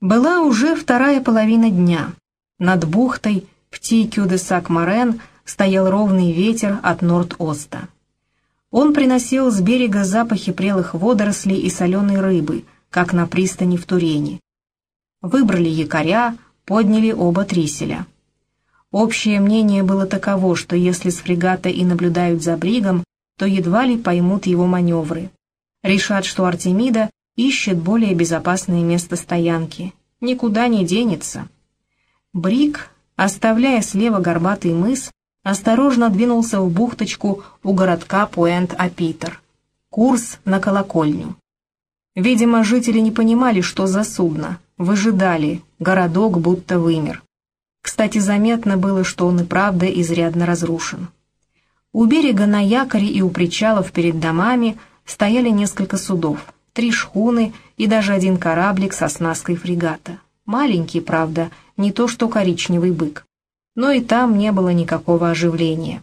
Была уже вторая половина дня. Над бухтой в Тикю-де-Сак-Морен стоял ровный ветер от Норд-Оста. Он приносил с берега запахи прелых водорослей и соленой рыбы, как на пристани в Турене. Выбрали якоря, подняли оба триселя. Общее мнение было таково, что если с фрегата и наблюдают за бригом, то едва ли поймут его маневры. Решат, что Артемида ищет более безопасное место стоянки. Никуда не денется. Бриг, оставляя слева горбатый мыс, осторожно двинулся в бухточку у городка Пуэнт-Апитер. Курс на колокольню. Видимо, жители не понимали, что за судно. Выжидали, городок будто вымер. Кстати, заметно было, что он и правда изрядно разрушен. У берега на якоре и у причалов перед домами стояли несколько судов, три шхуны и даже один кораблик со снаской фрегата. Маленький, правда, не то что коричневый бык но и там не было никакого оживления.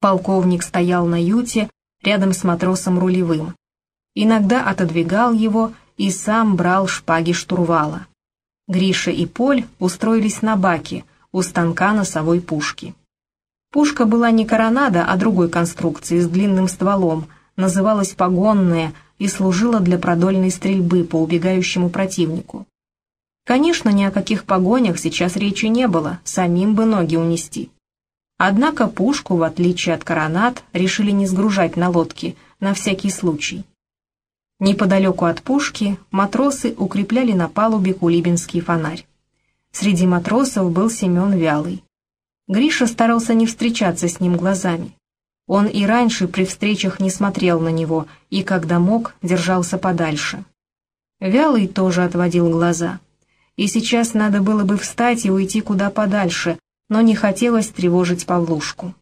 Полковник стоял на юте рядом с матросом рулевым. Иногда отодвигал его и сам брал шпаги штурвала. Гриша и Поль устроились на баке у станка носовой пушки. Пушка была не коронада, а другой конструкции с длинным стволом, называлась погонная и служила для продольной стрельбы по убегающему противнику. Конечно, ни о каких погонях сейчас речи не было, самим бы ноги унести. Однако пушку, в отличие от коронат, решили не сгружать на лодке, на всякий случай. Неподалеку от пушки матросы укрепляли на палубе кулибинский фонарь. Среди матросов был Семен Вялый. Гриша старался не встречаться с ним глазами. Он и раньше при встречах не смотрел на него и, когда мог, держался подальше. Вялый тоже отводил глаза и сейчас надо было бы встать и уйти куда подальше, но не хотелось тревожить Павлушку.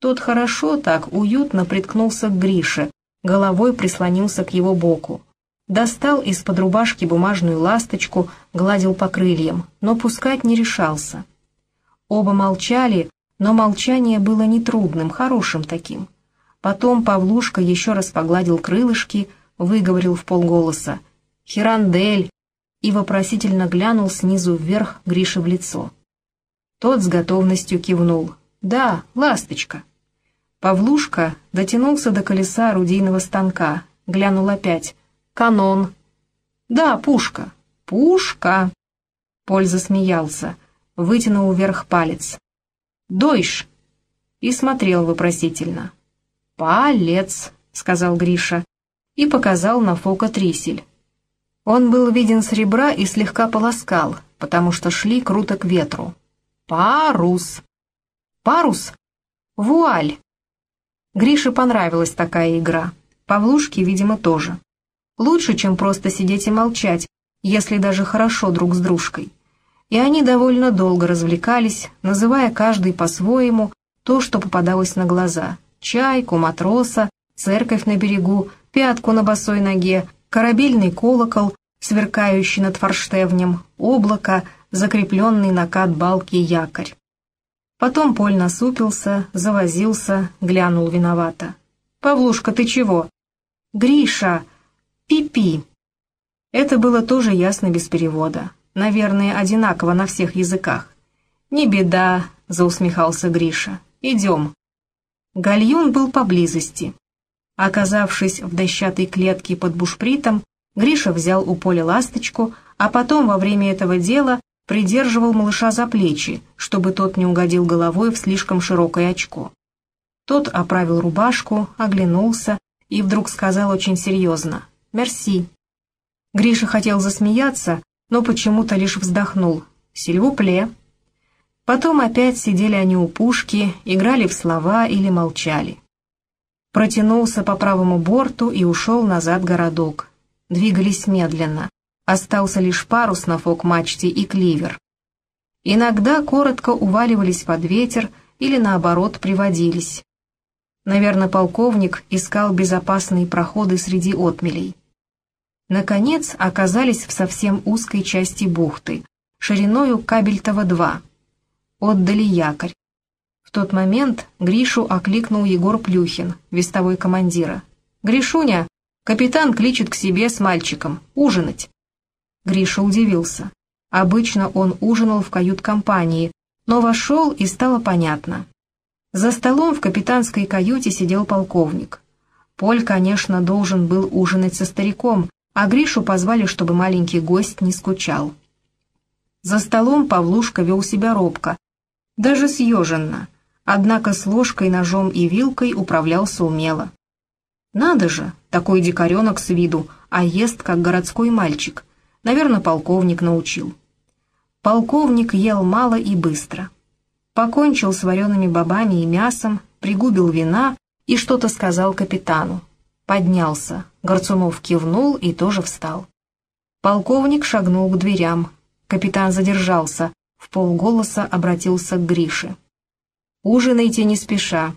Тот хорошо так, уютно приткнулся к Грише, головой прислонился к его боку. Достал из-под рубашки бумажную ласточку, гладил по крыльям, но пускать не решался. Оба молчали, но молчание было нетрудным, хорошим таким. Потом Павлушка еще раз погладил крылышки, выговорил в полголоса. «Хирандель, и вопросительно глянул снизу вверх Грише в лицо. Тот с готовностью кивнул. «Да, ласточка». Павлушка дотянулся до колеса орудийного станка, глянул опять. «Канон». «Да, пушка». «Пушка». Поль засмеялся, вытянул вверх палец. «Дойш!» И смотрел вопросительно. «Палец», — сказал Гриша, и показал на Фока трисель. Он был виден с ребра и слегка полоскал, потому что шли круто к ветру. «Парус!» «Парус?» «Вуаль!» Грише понравилась такая игра. Павлушке, видимо, тоже. Лучше, чем просто сидеть и молчать, если даже хорошо друг с дружкой. И они довольно долго развлекались, называя каждый по-своему то, что попадалось на глаза. Чайку, матроса, церковь на берегу, пятку на босой ноге, корабельный колокол, сверкающий над форштевнем, облако, закрепленный на кат-балке якорь. Потом Поль насупился, завозился, глянул виновато. «Павлушка, ты чего?» «Гриша! Пипи!» -пи. Это было тоже ясно без перевода. Наверное, одинаково на всех языках. «Не беда», — заусмехался Гриша. «Идем». Гальюн был поблизости. Оказавшись в дощатой клетке под бушпритом, Гриша взял у Поля ласточку, а потом во время этого дела придерживал малыша за плечи, чтобы тот не угодил головой в слишком широкое очко. Тот оправил рубашку, оглянулся и вдруг сказал очень серьезно «Мерси». Гриша хотел засмеяться, но почему-то лишь вздохнул «Сильвупле». Потом опять сидели они у пушки, играли в слова или молчали протянулся по правому борту и ушел назад городок. Двигались медленно. Остался лишь парус на фок-мачте и кливер. Иногда коротко уваливались под ветер или, наоборот, приводились. Наверное, полковник искал безопасные проходы среди отмелей. Наконец оказались в совсем узкой части бухты, шириною Кабельтова-2. Отдали якорь. В тот момент Гришу окликнул Егор Плюхин, вестовой командира. «Гришуня, капитан кличет к себе с мальчиком. Ужинать». Гриша удивился. Обычно он ужинал в кают-компании, но вошел и стало понятно. За столом в капитанской каюте сидел полковник. Поль, конечно, должен был ужинать со стариком, а Гришу позвали, чтобы маленький гость не скучал. За столом Павлушка вел себя робко, даже съеженно, однако с ложкой, ножом и вилкой управлялся умело. Надо же, такой дикаренок с виду, а ест, как городской мальчик. Наверное, полковник научил. Полковник ел мало и быстро. Покончил с вареными бобами и мясом, пригубил вина и что-то сказал капитану. Поднялся, Горцунов кивнул и тоже встал. Полковник шагнул к дверям. Капитан задержался, в полголоса обратился к Грише. «Ужинайте не спеша.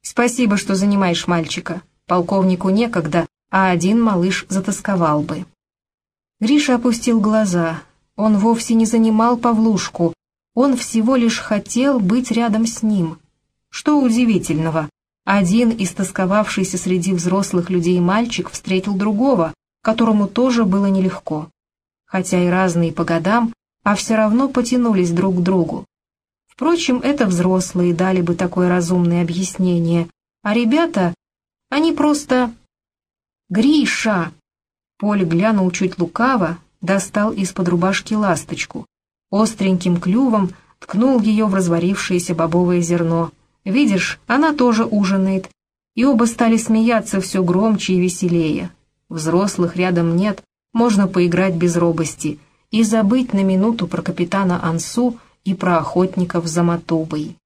Спасибо, что занимаешь мальчика. Полковнику некогда, а один малыш затасковал бы». Гриша опустил глаза. Он вовсе не занимал Павлушку. Он всего лишь хотел быть рядом с ним. Что удивительного, один истосковавшийся среди взрослых людей мальчик встретил другого, которому тоже было нелегко. Хотя и разные по годам, а все равно потянулись друг к другу. Впрочем, это взрослые дали бы такое разумное объяснение, а ребята, они просто... «Гриша!» Поль глянул чуть лукаво, достал из-под рубашки ласточку, остреньким клювом ткнул ее в разварившееся бобовое зерно — Видишь, она тоже ужинает. И оба стали смеяться все громче и веселее. Взрослых рядом нет, можно поиграть без робости и забыть на минуту про капитана Ансу и про охотников за Матубой.